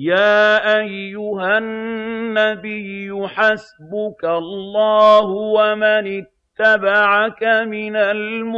يَا أَيُّهَا النَّبِيُّ حَسْبُكَ اللَّهُ وَمَنِ اتَّبَعَكَ مِنَ الْمُؤْمِنِينَ